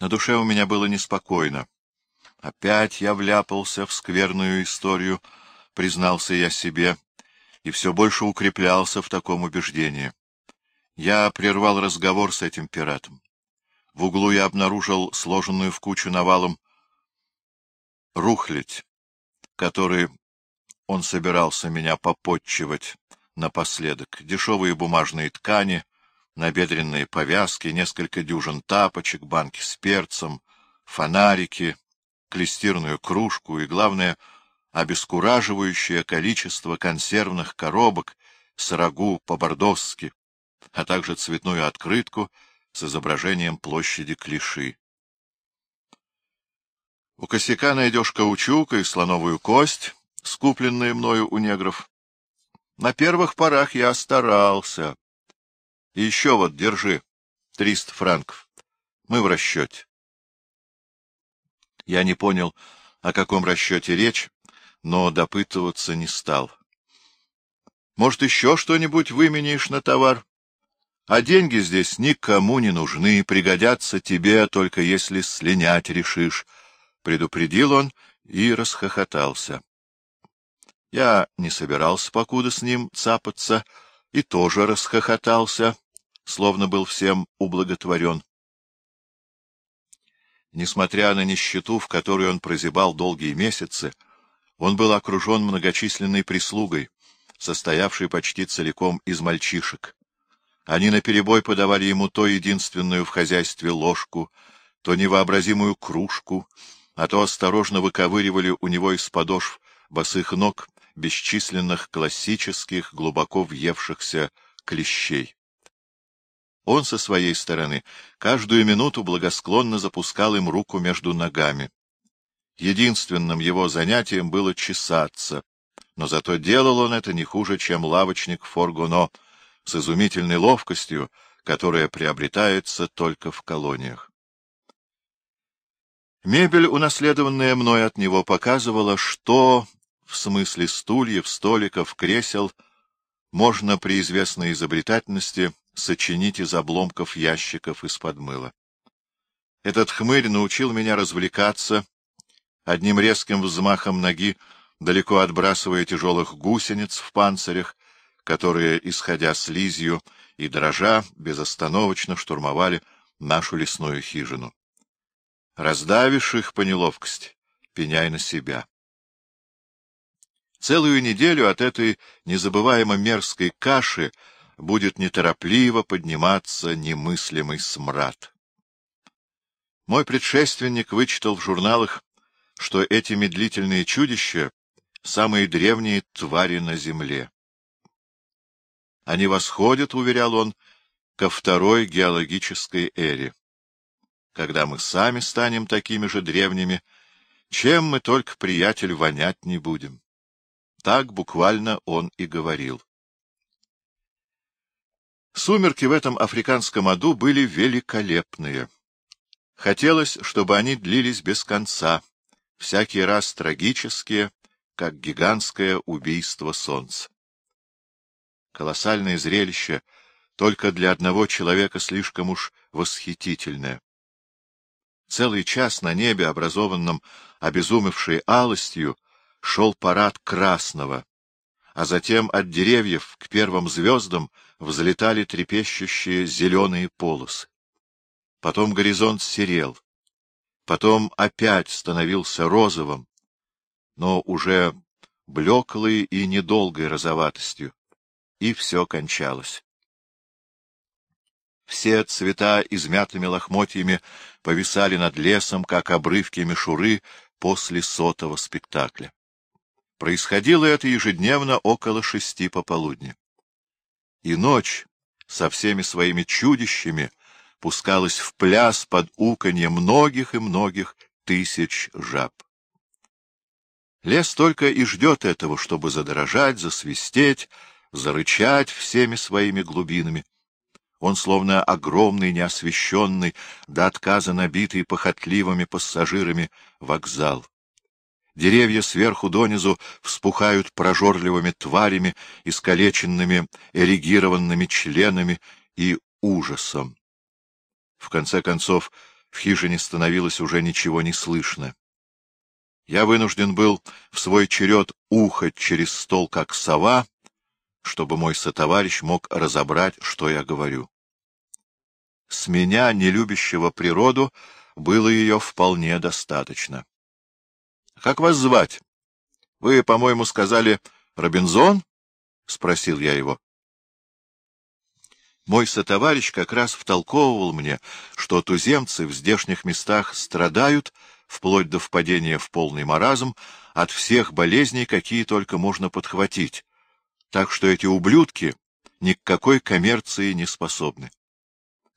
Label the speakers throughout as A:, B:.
A: На душе у меня было неспокойно. Опять я вляпался в скверную историю, признался я себе, и все больше укреплялся в таком убеждении. Я прервал разговор с этим пиратом. В углу я обнаружил сложенную в кучу навалом рухлядь, который он собирался меня попотчевать напоследок. Дешевые бумажные ткани, набедренные повязки, несколько дюжин тапочек, банки с перцем, фонарики, клестирную кружку и, главное, обескураживающее количество консервных коробок с рагу по-бордосски, а также цветную открытку с изображением площади Клиши. У косяка найдешь каучук и слоновую кость, скупленные мною у негров. На первых порах я старался. И еще вот, держи, триста франков. Мы в расчете. Я не понял, о каком расчете речь, но допытываться не стал. Может, еще что-нибудь выменишь на товар? А деньги здесь никому не нужны, пригодятся тебе, только если слинять решишь, — предупредил он и расхохотался. Я не собирался покуда с ним цапаться, и тоже расхохотался, словно был всем ублаготворен. Несмотря на нищету, в которой он прозябал долгие месяцы, он был окружен многочисленной прислугой, состоявшей почти целиком из мальчишек. Они наперебой подавали ему то единственную в хозяйстве ложку, то невообразимую кружку, а то осторожно выковыривали у него из подошв босых ног бесчисленных классических, глубоко въевшихся клещей. Он со своей стороны каждую минуту благосклонно запускал им руку между ногами. Единственным его занятием было чесаться, но зато делал он это не хуже, чем лавочник Форгуно, с изумительной ловкостью, которая приобретается только в колониях. Мебель, унаследованная мной от него, показывала, что в смысле стульев, столиков, кресел, можно при известной изобретательности сочинить из обломков ящиков из-под мыла. Этот хмырь научил меня развлекаться, одним резким взмахом ноги, далеко отбрасывая тяжелых гусениц в панцирях, которые, исходя слизью и дрожа, безостановочно штурмовали нашу лесную хижину. Раздавишь их по неловкости, пеняй на себя. Целую неделю от этой незабываемо мерзкой каши будет неторопливо подниматься немыслимый смрад. Мой предшественник вычитал в журналах, что эти медлительные чудища — самые древние твари на земле. Они восходят, уверял он, ко второй геологической эре. Когда мы сами станем такими же древними, чем мы только, приятель, вонять не будем. Так буквально он и говорил. Сумерки в этом африканском аду были великолепные. Хотелось, чтобы они длились без конца, всякий раз трагические, как гигантское убийство солнца. Колоссальное зрелище, только для одного человека слишком уж восхитительное. Целый час на небе, образованном обезумевшей алостью, шел парад красного, а затем от деревьев к первым звездам взлетали трепещущие зеленые полосы. Потом горизонт серел, потом опять становился розовым, но уже блеклой и недолгой розоватостью, и все кончалось. Все цвета измятыми лохмотьями повисали над лесом, как обрывки мишуры после сотого спектакля. Происходило это ежедневно около шести пополудни. И ночь со всеми своими чудищами пускалась в пляс под уканье многих и многих тысяч жаб. Лес только и ждет этого, чтобы задорожать, засвистеть, зарычать всеми своими глубинами. Он словно огромный, неосвещенный, до отказа набитый похотливыми пассажирами вокзал. Деревья сверху донизу вспухают прожорливыми тварями, искалеченными, эрегированными членами и ужасом. В конце концов, в хижине становилось уже ничего не слышно. Я вынужден был в свой черед ухать через стол, как сова, чтобы мой сотоварищ мог разобрать, что я говорю. С меня, не любящего природу, было ее вполне достаточно. — Как вас звать? Вы, по-моему, сказали Робинзон? — спросил я его. Мой сотоварищ как раз втолковывал мне, что туземцы в здешних местах страдают, вплоть до впадения в полный маразм, от всех болезней, какие только можно подхватить, так что эти ублюдки ни к какой коммерции не способны.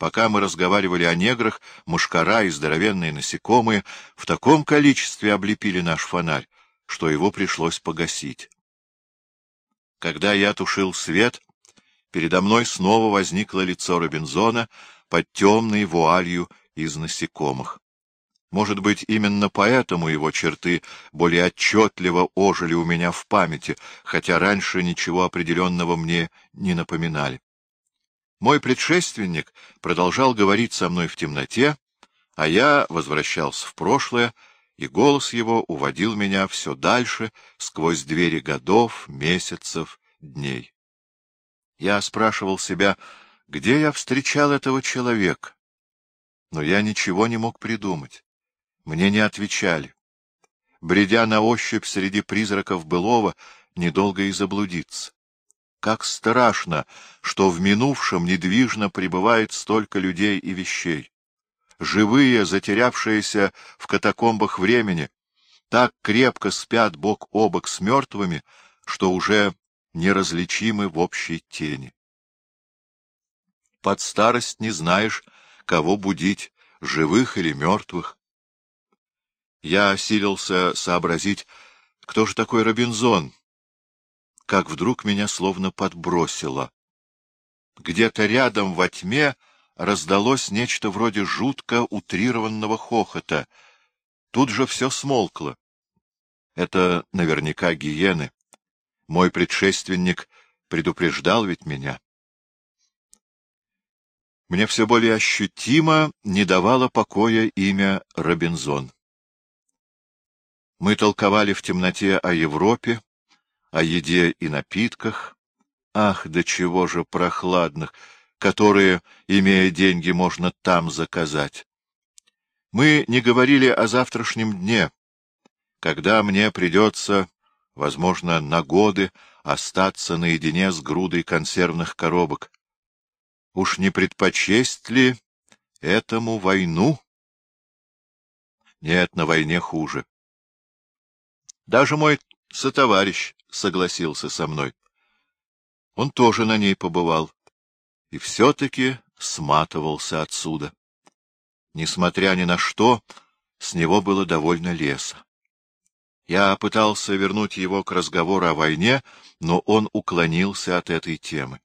A: Пока мы разговаривали о неграх, мушкара и здоровенные насекомые в таком количестве облепили наш фонарь, что его пришлось погасить. Когда я тушил свет, передо мной снова возникло лицо Робинзона под темной вуалью из насекомых. Может быть, именно поэтому его черты более отчетливо ожили у меня в памяти, хотя раньше ничего определенного мне не напоминали. Мой предшественник продолжал говорить со мной в темноте, а я возвращался в прошлое, и голос его уводил меня все дальше, сквозь двери годов, месяцев, дней. Я спрашивал себя, где я встречал этого человека, но я ничего не мог придумать. Мне не отвечали. Бредя на ощупь среди призраков былого, недолго и заблудиться. Как страшно, что в минувшем недвижно пребывает столько людей и вещей живые, затерявшиеся в катакомбах времени, так крепко спят бок о бок с мертвыми, что уже неразличимы в общей тени. Под старость не знаешь, кого будить, живых или мертвых. Я осилился сообразить, кто же такой Робинзон, как вдруг меня словно подбросило. Где-то рядом во тьме раздалось нечто вроде жутко утрированного хохота. Тут же все смолкло. Это наверняка гиены. Мой предшественник предупреждал ведь меня. Мне все более ощутимо не давало покоя имя Робинзон. Мы толковали в темноте о Европе, о еде и напитках. Ах, до чего же прохладных! которые, имея деньги, можно там заказать. Мы не говорили о завтрашнем дне, когда мне придется, возможно, на годы остаться наедине с грудой консервных коробок. Уж не предпочесть ли этому войну? Нет, на войне хуже. Даже мой сотоварищ согласился со мной. Он тоже на ней побывал и все-таки сматывался отсюда. Несмотря ни на что, с него было довольно леса. Я пытался вернуть его к разговору о войне, но он уклонился от этой темы.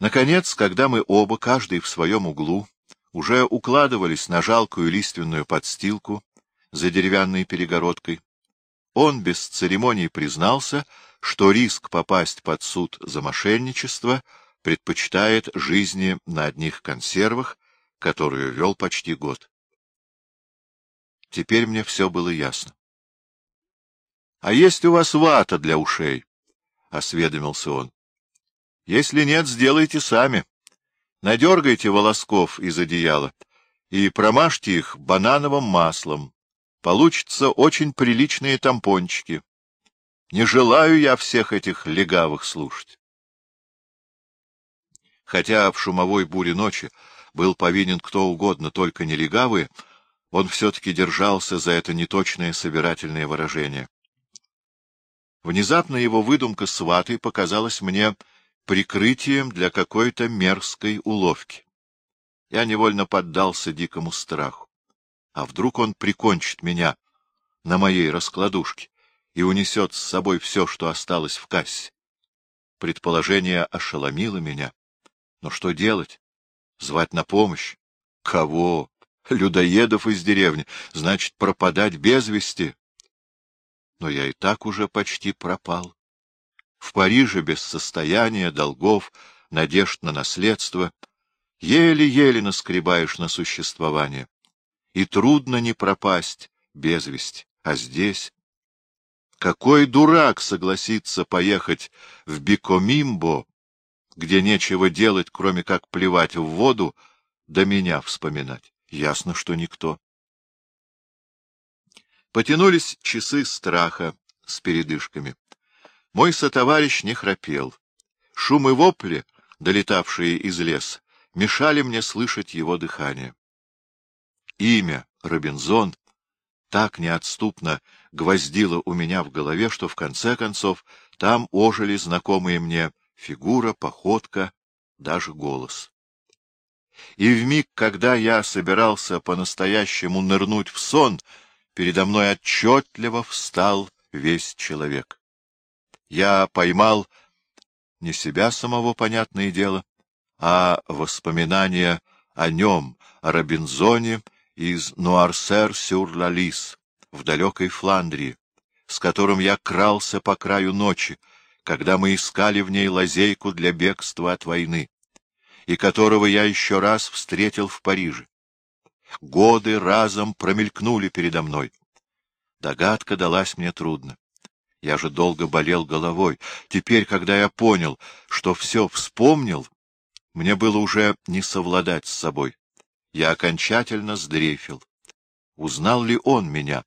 A: Наконец, когда мы оба, каждый в своем углу, уже укладывались на жалкую лиственную подстилку за деревянной перегородкой, он без церемоний признался, что риск попасть под суд за мошенничество — предпочитает жизни на одних консервах, которую вел почти год. Теперь мне все было ясно. — А есть у вас вата для ушей? — осведомился он. — Если нет, сделайте сами. Надергайте волосков из одеяла и промажьте их банановым маслом. Получатся очень приличные тампончики. Не желаю я всех этих легавых слушать хотя в шумовой буре ночи был повинен кто угодно, только не легавые, он все-таки держался за это неточное собирательное выражение. Внезапно его выдумка сваты показалась мне прикрытием для какой-то мерзкой уловки. Я невольно поддался дикому страху. А вдруг он прикончит меня на моей раскладушке и унесет с собой все, что осталось в кассе? Предположение ошеломило меня. Но что делать? Звать на помощь? Кого? Людоедов из деревни. Значит, пропадать без вести. Но я и так уже почти пропал. В Париже без состояния, долгов, надежд на наследство. Еле-еле наскребаешь на существование. И трудно не пропасть без вести. А здесь... Какой дурак согласится поехать в Бикомимбо, где нечего делать, кроме как плевать в воду, да меня вспоминать? Ясно, что никто. Потянулись часы страха с передышками. Мой сотоварищ не храпел. Шум и вопли, долетавшие из леса, мешали мне слышать его дыхание. Имя Робинзон так неотступно гвоздило у меня в голове, что в конце концов там ожили знакомые мне фигура, походка, даже голос. И в миг, когда я собирался по-настоящему нырнуть в сон, передо мной отчетливо встал весь человек. Я поймал не себя самого, понятное дело, а воспоминания о нем, о Робинзоне из Нуарсер-сюр-Лалис в далекой Фландрии, с которым я крался по краю ночи, когда мы искали в ней лазейку для бегства от войны, и которого я еще раз встретил в Париже. Годы разом промелькнули передо мной. Догадка далась мне трудно. Я же долго болел головой. Теперь, когда я понял, что все вспомнил, мне было уже не совладать с собой. Я окончательно сдрефил. Узнал ли он меня?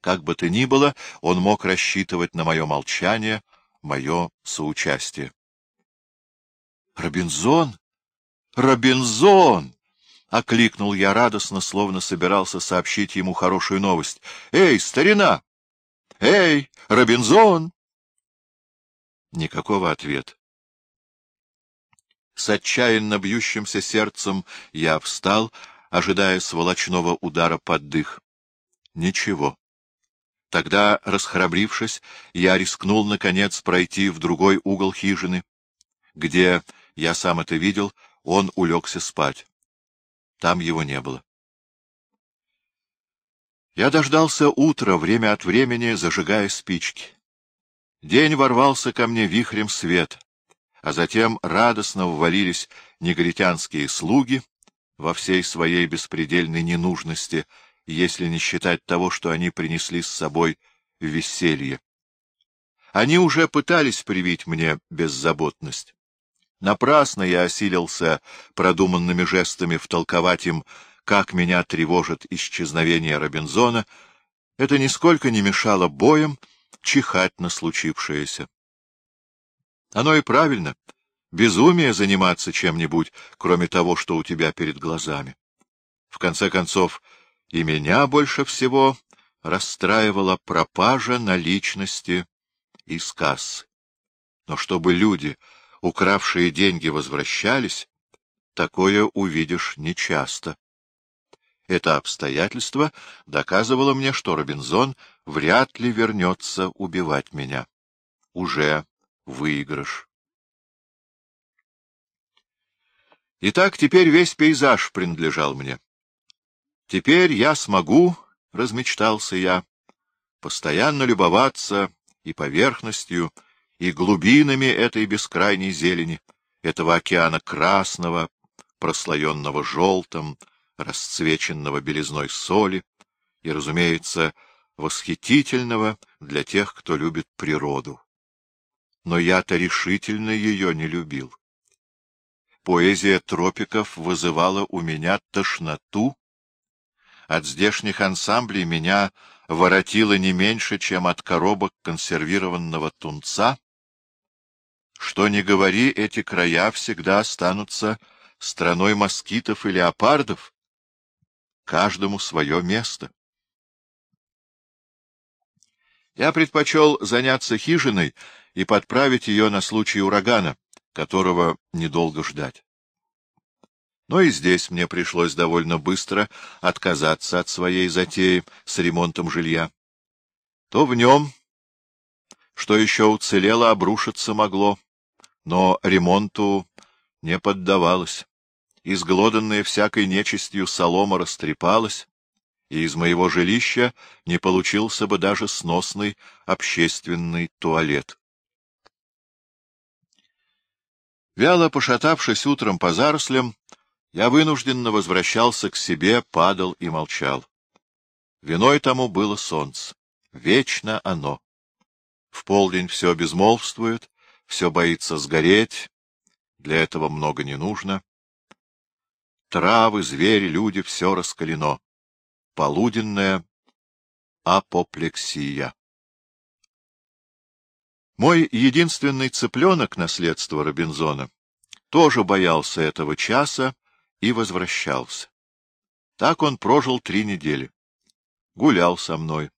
A: Как бы то ни было, он мог рассчитывать на мое молчание, мое соучастие. — Робинзон! Робинзон! — окликнул я радостно, словно собирался сообщить ему хорошую новость. — Эй, старина! Эй, Робинзон! Никакого ответа. С отчаянно бьющимся сердцем я встал, ожидая сволочного удара под дых. Ничего. Тогда, расхрабрившись, я рискнул, наконец, пройти в другой угол хижины, где, я сам это видел, он улегся спать. Там его не было. Я дождался утра, время от времени зажигая спички. День ворвался ко мне вихрем свет а затем радостно ввалились негритянские слуги во всей своей беспредельной ненужности, если не считать того, что они принесли с собой веселье. Они уже пытались привить мне беззаботность. Напрасно я осилился продуманными жестами втолковать им, как меня тревожит исчезновение Робинзона. Это нисколько не мешало боем чихать на случившееся. Оно и правильно. Безумие заниматься чем-нибудь, кроме того, что у тебя перед глазами. В конце концов, и меня больше всего расстраивала пропажа наличности из кассы. Но чтобы люди, укравшие деньги, возвращались, такое увидишь нечасто. Это обстоятельство доказывало мне, что Робинзон вряд ли вернется убивать меня. Уже выигрыш. Итак, теперь весь пейзаж принадлежал мне. Теперь я смогу, — размечтался я, — постоянно любоваться и поверхностью, и глубинами этой бескрайней зелени, этого океана красного, прослоенного желтым, расцвеченного белизной соли, и, разумеется, восхитительного для тех, кто любит природу но я-то решительно ее не любил. Поэзия тропиков вызывала у меня тошноту. От здешних ансамблей меня воротило не меньше, чем от коробок консервированного тунца. Что ни говори, эти края всегда останутся страной москитов и леопардов. Каждому свое место. Я предпочел заняться хижиной и подправить ее на случай урагана, которого недолго ждать. Но и здесь мне пришлось довольно быстро отказаться от своей затеи с ремонтом жилья. То в нем, что еще уцелело, обрушиться могло, но ремонту не поддавалось. Изглоданная всякой нечистью солома растрепалась, и из моего жилища не получился бы даже сносный общественный туалет. Вяло пошатавшись утром по зарослям, Я вынужденно возвращался к себе, падал и молчал. Виной тому было солнце. Вечно оно. В полдень все безмолвствует, все боится сгореть, для этого много не нужно. Травы, звери, люди — все раскалено. Полуденная апоплексия. Мой единственный цыпленок наследства Робинзона тоже боялся этого часа и возвращался. Так он прожил три недели. Гулял со мной,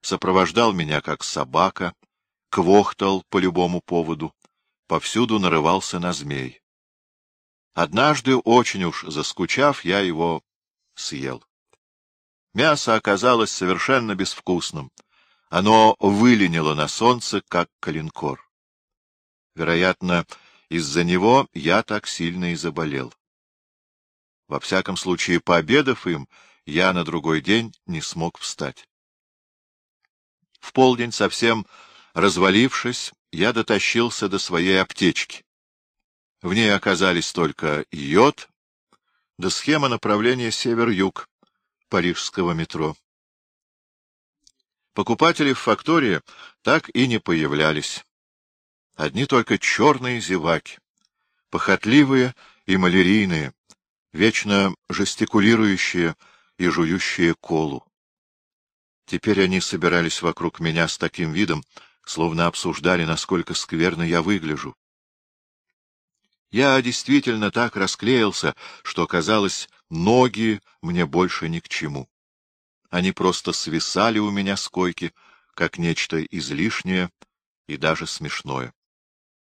A: сопровождал меня как собака, квохтал по любому поводу, повсюду нарывался на змей. Однажды, очень уж заскучав, я его съел. Мясо оказалось совершенно безвкусным. Оно выленило на солнце, как калинкор. Вероятно, из-за него я так сильно и заболел. Во всяком случае, пообедав им, я на другой день не смог встать. В полдень, совсем развалившись, я дотащился до своей аптечки. В ней оказались только йод да схема направления север-юг парижского метро. Покупатели в фактории так и не появлялись. Одни только черные зеваки, похотливые и малярийные, вечно жестикулирующие и жующие колу. Теперь они собирались вокруг меня с таким видом, словно обсуждали, насколько скверно я выгляжу. Я действительно так расклеился, что, казалось, ноги мне больше ни к чему. Они просто свисали у меня с койки, как нечто излишнее и даже смешное.